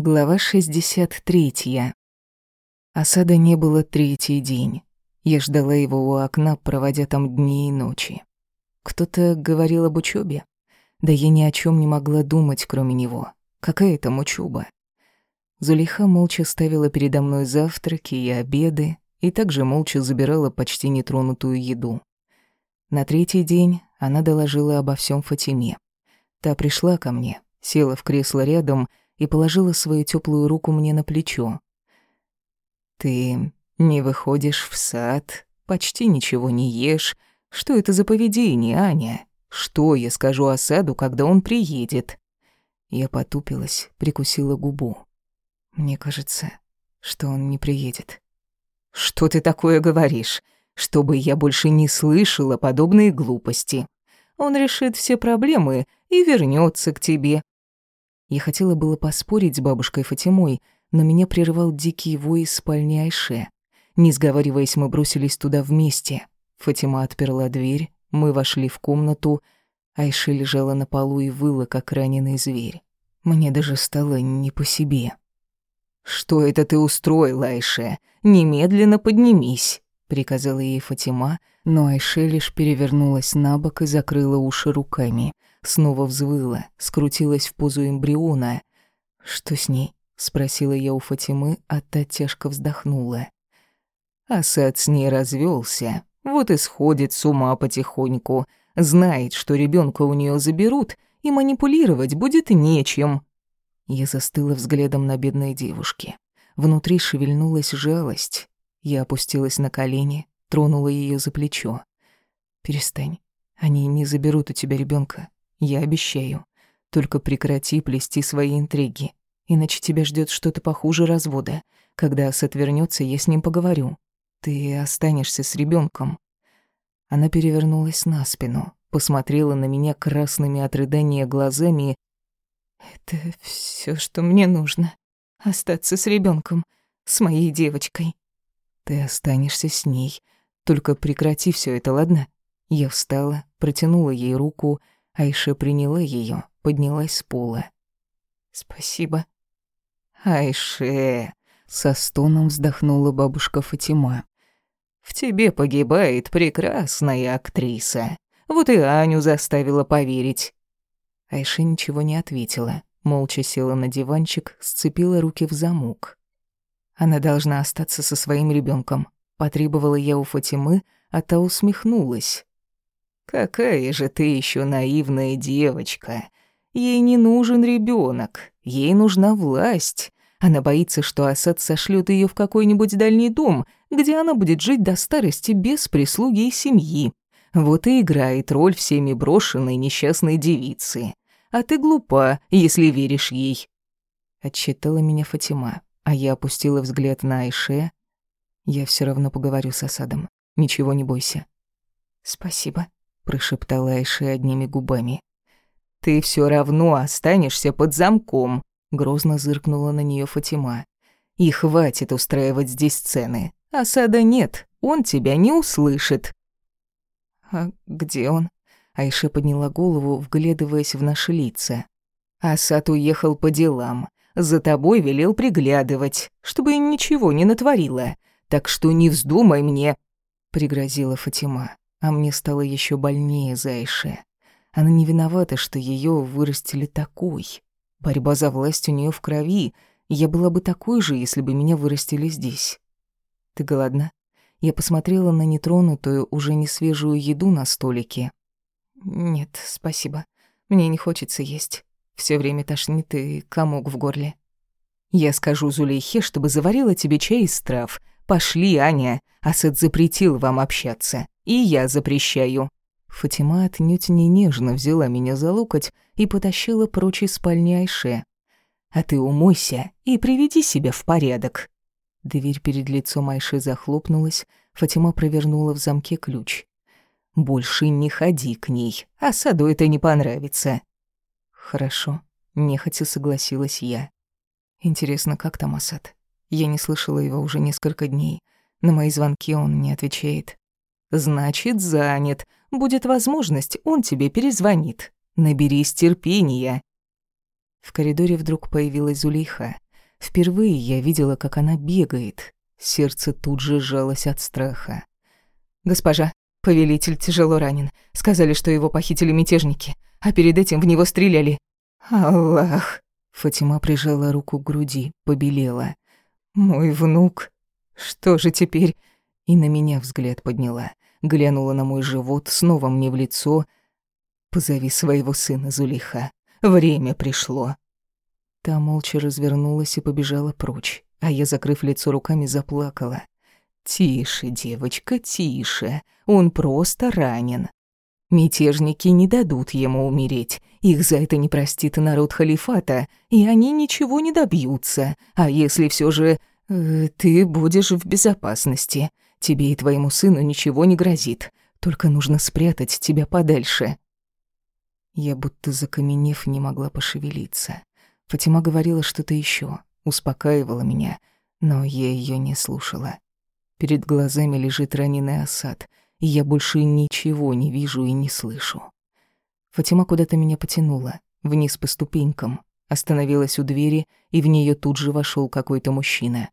Глава 63. Осада не было третий день. Я ждала его у окна, проводя там дни и ночи. Кто-то говорил об учебе. Да я ни о чем не могла думать, кроме него. Какая там учеба? Зулейха молча ставила передо мной завтраки и обеды, и также молча забирала почти нетронутую еду. На третий день она доложила обо всем Фатиме. Та пришла ко мне, села в кресло рядом и положила свою теплую руку мне на плечо. «Ты не выходишь в сад, почти ничего не ешь. Что это за поведение, Аня? Что я скажу о саду, когда он приедет?» Я потупилась, прикусила губу. Мне кажется, что он не приедет. «Что ты такое говоришь? Чтобы я больше не слышала подобные глупости. Он решит все проблемы и вернется к тебе. Я хотела было поспорить с бабушкой Фатимой, но меня прерывал дикий вой из спальни Айше. Не сговариваясь, мы бросились туда вместе. Фатима отперла дверь, мы вошли в комнату. Айше лежала на полу и выла, как раненый зверь. Мне даже стало не по себе. «Что это ты устроила, Айше? Немедленно поднимись!» — приказала ей Фатима, но Айше лишь перевернулась на бок и закрыла уши руками — снова взвыла, скрутилась в позу эмбриона. «Что с ней?» — спросила я у Фатимы, а та тяжко вздохнула. Асад с ней развелся, вот и сходит с ума потихоньку, знает, что ребенка у нее заберут, и манипулировать будет нечем. Я застыла взглядом на бедной девушке. Внутри шевельнулась жалость. Я опустилась на колени, тронула ее за плечо. «Перестань. Они не заберут у тебя ребенка. Я обещаю. Только прекрати плести свои интриги. Иначе тебя ждет что-то похуже развода. Когда Асад вернется, я с ним поговорю. Ты останешься с ребенком. Она перевернулась на спину, посмотрела на меня красными от рыдания глазами. «Это все, что мне нужно. Остаться с ребенком, с моей девочкой». «Ты останешься с ней. Только прекрати все это, ладно?» Я встала, протянула ей руку, Айша приняла ее, поднялась с пола. «Спасибо». «Айше», — со стоном вздохнула бабушка Фатима. «В тебе погибает прекрасная актриса. Вот и Аню заставила поверить». Айша ничего не ответила, молча села на диванчик, сцепила руки в замок. Она должна остаться со своим ребенком. Потребовала я у Фатимы, а та усмехнулась. Какая же ты еще наивная девочка. Ей не нужен ребенок, ей нужна власть. Она боится, что Асад сошлет ее в какой-нибудь дальний дом, где она будет жить до старости без прислуги и семьи. Вот и играет роль всеми брошенной несчастной девицы. А ты глупа, если веришь ей. Отчитала меня Фатима, а я опустила взгляд на Айше. Я все равно поговорю с Асадом. Ничего не бойся. Спасибо прошептала Айша одними губами. Ты все равно останешься под замком, грозно зыркнула на нее Фатима. И хватит устраивать здесь сцены. Осада нет, он тебя не услышит. А где он? Айша подняла голову, вглядываясь в наши лица. Асад уехал по делам. За тобой велел приглядывать, чтобы ничего не натворила. Так что не вздумай мне, пригрозила Фатима. А мне стало еще больнее за Айше. Она не виновата, что ее вырастили такой. Борьба за власть у нее в крови. Я была бы такой же, если бы меня вырастили здесь. Ты голодна? Я посмотрела на нетронутую, уже не свежую еду на столике. Нет, спасибо. Мне не хочется есть. Все время тошнит и комок в горле. Я скажу Зулейхе, чтобы заварила тебе чай из трав. Пошли, Аня. Асад запретил вам общаться и я запрещаю». Фатима отнюдь не нежно взяла меня за локоть и потащила прочь из спальни Айше. «А ты умойся и приведи себя в порядок». Дверь перед лицом Айши захлопнулась, Фатима провернула в замке ключ. «Больше не ходи к ней, а это не понравится». «Хорошо», — нехотя согласилась я. «Интересно, как там Асад? Я не слышала его уже несколько дней. На мои звонки он не отвечает. Значит, занят. Будет возможность, он тебе перезвонит. Наберись терпения. В коридоре вдруг появилась Зулейха. Впервые я видела, как она бегает. Сердце тут же сжалось от страха. «Госпожа, повелитель тяжело ранен. Сказали, что его похитили мятежники, а перед этим в него стреляли». «Аллах!» Фатима прижала руку к груди, побелела. «Мой внук? Что же теперь?» И на меня взгляд подняла. Глянула на мой живот, снова мне в лицо. «Позови своего сына, Зулиха. Время пришло». Та молча развернулась и побежала прочь, а я, закрыв лицо руками, заплакала. «Тише, девочка, тише. Он просто ранен. Мятежники не дадут ему умереть. Их за это не простит народ халифата, и они ничего не добьются. А если все же э, ты будешь в безопасности, тебе и твоему сыну ничего не грозит. Только нужно спрятать тебя подальше». Я будто закаменев не могла пошевелиться. Фатима говорила что-то еще, успокаивала меня, но я ее не слушала. Перед глазами лежит раненый осад, и я больше ничего не вижу и не слышу. Фатима куда-то меня потянула, вниз по ступенькам, остановилась у двери, и в нее тут же вошел какой-то мужчина.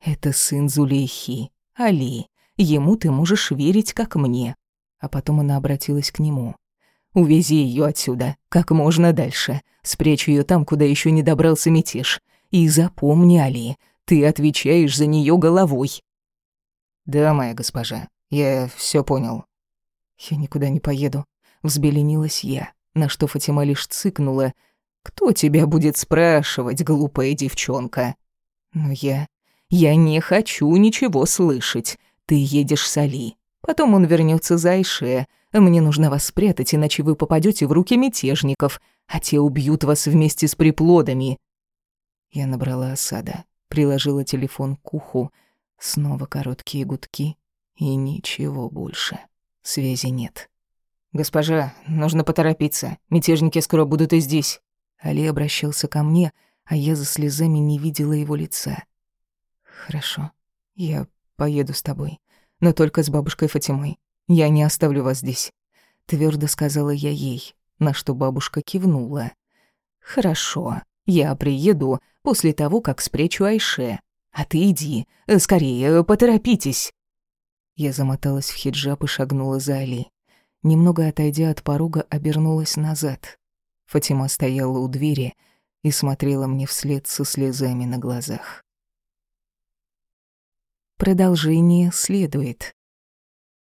«Это сын Зулейхи, Али. Ему ты можешь верить, как мне». А потом она обратилась к нему. Увези ее отсюда, как можно дальше. Спрячь ее там, куда еще не добрался мятеж. И запомни, Али, ты отвечаешь за нее головой. Да, моя госпожа, я все понял. Я никуда не поеду. Взбеленилась я, на что Фатима лишь цыкнула. Кто тебя будет спрашивать, глупая девчонка? Но я... Я не хочу ничего слышать. Ты едешь с Али. Потом он вернется за Айше, мне нужно вас спрятать, иначе вы попадете в руки мятежников, а те убьют вас вместе с приплодами». Я набрала осада, приложила телефон к уху, снова короткие гудки и ничего больше. Связи нет. «Госпожа, нужно поторопиться. Мятежники скоро будут и здесь». Али обращался ко мне, а я за слезами не видела его лица. «Хорошо, я поеду с тобой, но только с бабушкой Фатимой. «Я не оставлю вас здесь», — твердо сказала я ей, на что бабушка кивнула. «Хорошо, я приеду после того, как спрячу Айше. А ты иди, скорее, поторопитесь». Я замоталась в хиджаб и шагнула за Али. Немного отойдя от порога, обернулась назад. Фатима стояла у двери и смотрела мне вслед со слезами на глазах. Продолжение следует.